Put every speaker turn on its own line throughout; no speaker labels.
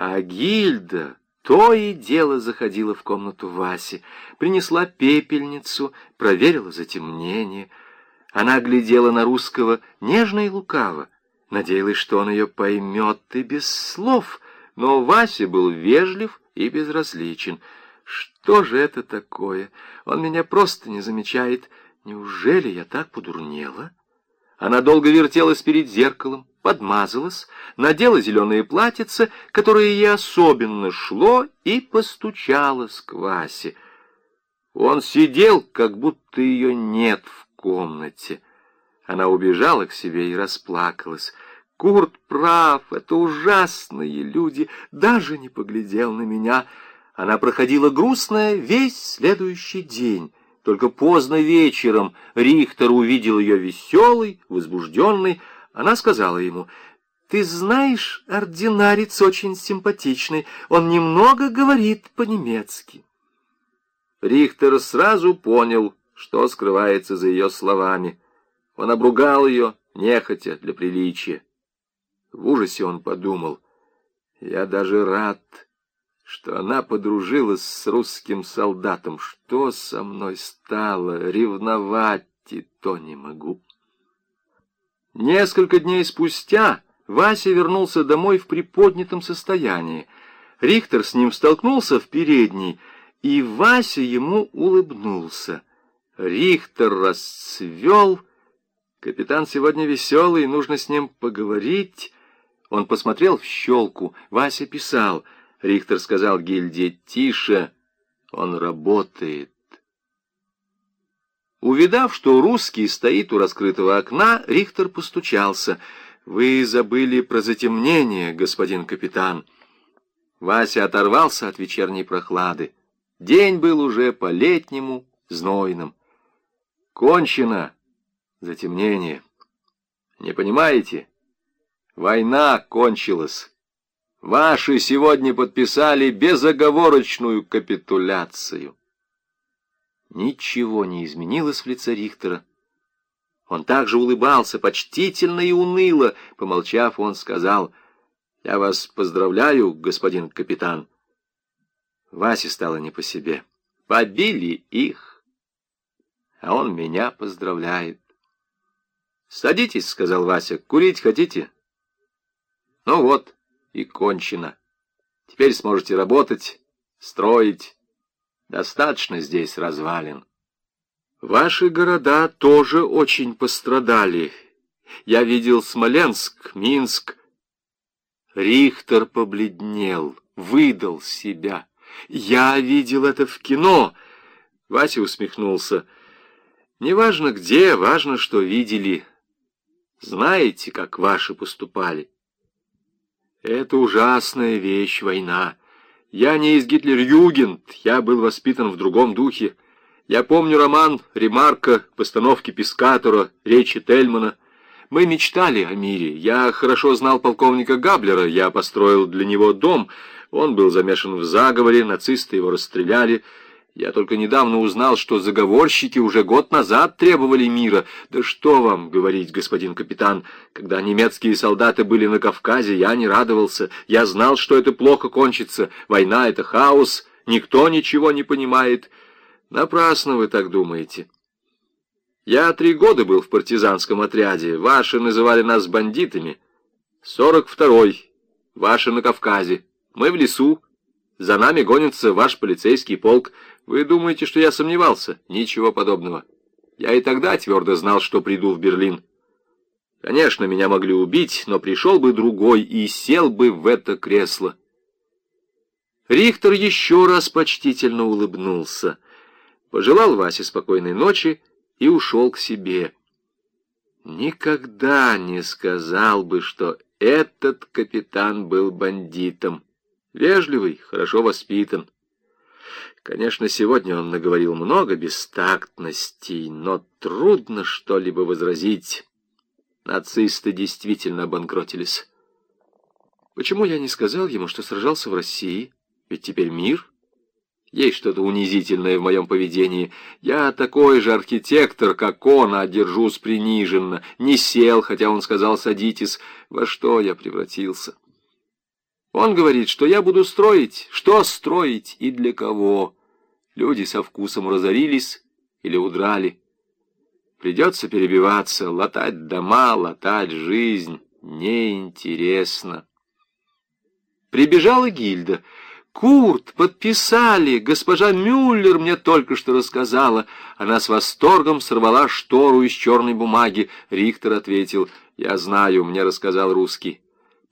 А Гильда то и дело заходила в комнату Васи, принесла пепельницу, проверила затемнение. Она глядела на русского нежно и лукаво, надеялась, что он ее поймет и без слов, но Вася был вежлив и безразличен. Что же это такое? Он меня просто не замечает. Неужели я так подурнела? Она долго вертелась перед зеркалом, подмазалась, надела зеленое платьице, которое ей особенно шло, и постучалась к Васе. Он сидел, как будто ее нет в комнате. Она убежала к себе и расплакалась. Курт прав, это ужасные люди, даже не поглядел на меня. Она проходила грустная весь следующий день. Только поздно вечером Рихтер увидел ее веселой, возбужденной. Она сказала ему, «Ты знаешь, ординарец очень симпатичный, он немного говорит по-немецки». Рихтер сразу понял, что скрывается за ее словами. Он обругал ее, нехотя, для приличия. В ужасе он подумал, «Я даже рад, что она подружилась с русским солдатом. Что со мной стало? Ревновать и то не могу. Несколько дней спустя Вася вернулся домой в приподнятом состоянии. Рихтер с ним столкнулся в передней, и Вася ему улыбнулся. Рихтер расцвел. Капитан сегодня веселый, нужно с ним поговорить. Он посмотрел в щелку. Вася писал — Рихтер сказал гильдии «Тише, он работает». Увидав, что русский стоит у раскрытого окна, Рихтер постучался. «Вы забыли про затемнение, господин капитан». Вася оторвался от вечерней прохлады. День был уже по-летнему знойным. Кончено затемнение. Не понимаете? Война кончилась. Ваши сегодня подписали безоговорочную капитуляцию. Ничего не изменилось в лице Рихтера. Он также улыбался, почтительно и уныло. Помолчав, он сказал, «Я вас поздравляю, господин капитан». Васе стало не по себе. Побили их, а он меня поздравляет. «Садитесь», — сказал Вася, — «курить хотите?» «Ну вот» и кончено. Теперь сможете работать, строить. Достаточно здесь развалин. Ваши города тоже очень пострадали. Я видел Смоленск, Минск. Рихтер побледнел, выдал себя. Я видел это в кино. Вася усмехнулся. Неважно где, важно, что видели. Знаете, как ваши поступали? Это ужасная вещь, война. Я не из Гитлер-Югент, я был воспитан в другом духе. Я помню роман Ремарка, постановки Пискатора, речи Тельмана. Мы мечтали о мире. Я хорошо знал полковника Габлера, я построил для него дом. Он был замешан в заговоре, нацисты его расстреляли. Я только недавно узнал, что заговорщики уже год назад требовали мира. Да что вам говорить, господин капитан, когда немецкие солдаты были на Кавказе, я не радовался. Я знал, что это плохо кончится. Война — это хаос, никто ничего не понимает. Напрасно вы так думаете. Я три года был в партизанском отряде. Ваши называли нас бандитами. Сорок второй. Ваши на Кавказе. Мы в лесу. За нами гонится ваш полицейский полк. Вы думаете, что я сомневался? Ничего подобного. Я и тогда твердо знал, что приду в Берлин. Конечно, меня могли убить, но пришел бы другой и сел бы в это кресло. Рихтер еще раз почтительно улыбнулся, пожелал Васе спокойной ночи и ушел к себе. Никогда не сказал бы, что этот капитан был бандитом. Вежливый, хорошо воспитан. Конечно, сегодня он наговорил много бестактностей, но трудно что-либо возразить. Нацисты действительно обанкротились. Почему я не сказал ему, что сражался в России? Ведь теперь мир. Есть что-то унизительное в моем поведении. Я такой же архитектор, как он, а держусь приниженно. Не сел, хотя он сказал «садитесь». Во что я превратился? Он говорит, что я буду строить, что строить и для кого. Люди со вкусом разорились или удрали. Придется перебиваться, латать дома, латать жизнь. Неинтересно. Прибежала Гильда. «Курт, подписали! Госпожа Мюллер мне только что рассказала». Она с восторгом сорвала штору из черной бумаги. Рихтер ответил, «Я знаю, мне рассказал русский».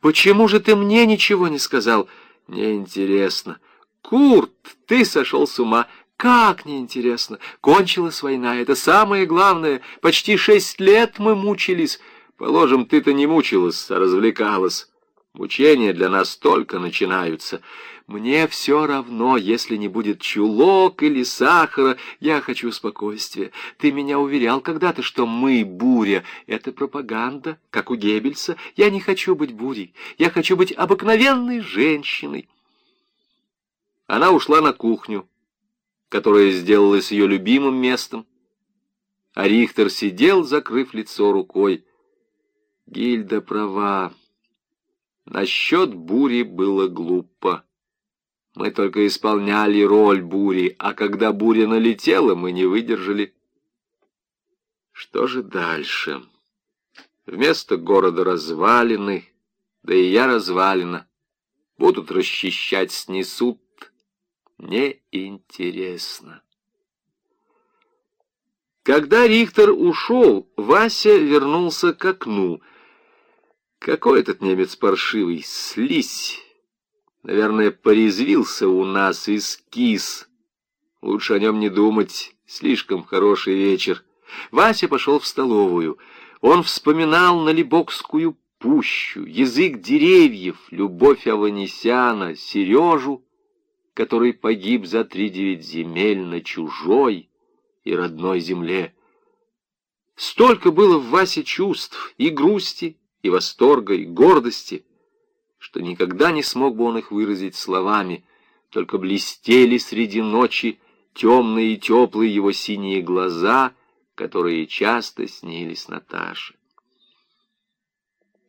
«Почему же ты мне ничего не сказал?» «Неинтересно». «Курт, ты сошел с ума. Как неинтересно! Кончилась война, это самое главное. Почти шесть лет мы мучились. Положим, ты-то не мучилась, а развлекалась. Мучения для нас только начинаются. Мне все равно, если не будет чулок или сахара, я хочу спокойствия. Ты меня уверял когда-то, что мы буря. Это пропаганда, как у Геббельса. Я не хочу быть бурей. Я хочу быть обыкновенной женщиной. Она ушла на кухню которая сделалась ее любимым местом. А Рихтер сидел, закрыв лицо рукой. Гильда права. Насчет бури было глупо. Мы только исполняли роль бури, а когда буря налетела, мы не выдержали. Что же дальше? Вместо города развалины, да и я развалина. Будут расчищать, снесут, неинтересно. Когда Рихтер ушел, Вася вернулся к окну. Какой этот немец паршивый, слизь. Наверное, порезвился у нас и скис. Лучше о нем не думать, слишком хороший вечер. Вася пошел в столовую. Он вспоминал Налибокскую пущу, язык деревьев, любовь Аванесяна, Сережу, который погиб за три девять земель на чужой и родной земле. Столько было в Васе чувств, и грусти, и восторга, и гордости, что никогда не смог бы он их выразить словами, только блестели среди ночи темные и теплые его синие глаза, которые часто снились Наташе.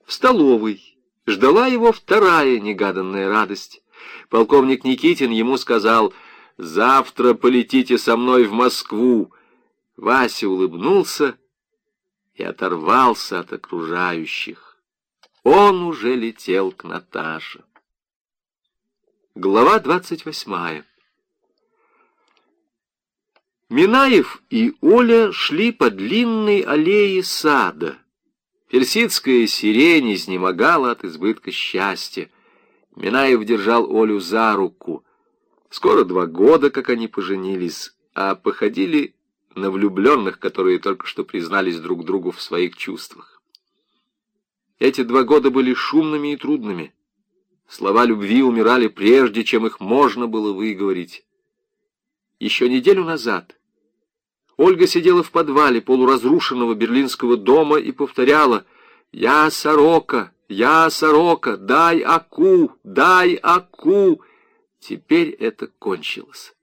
В столовой ждала его вторая негаданная радость. Полковник Никитин ему сказал, «Завтра полетите со мной в Москву». Вася улыбнулся и оторвался от окружающих. Он уже летел к Наташе. Глава двадцать восьмая. Минаев и Оля шли по длинной аллее сада. Персидская сирень изнемогала от избытка счастья. Минаев держал Олю за руку. Скоро два года, как они поженились, а походили на влюбленных, которые только что признались друг другу в своих чувствах. Эти два года были шумными и трудными. Слова любви умирали прежде, чем их можно было выговорить. Еще неделю назад Ольга сидела в подвале полуразрушенного берлинского дома и повторяла «Я сорока, я сорока, дай аку, дай аку. Теперь это кончилось.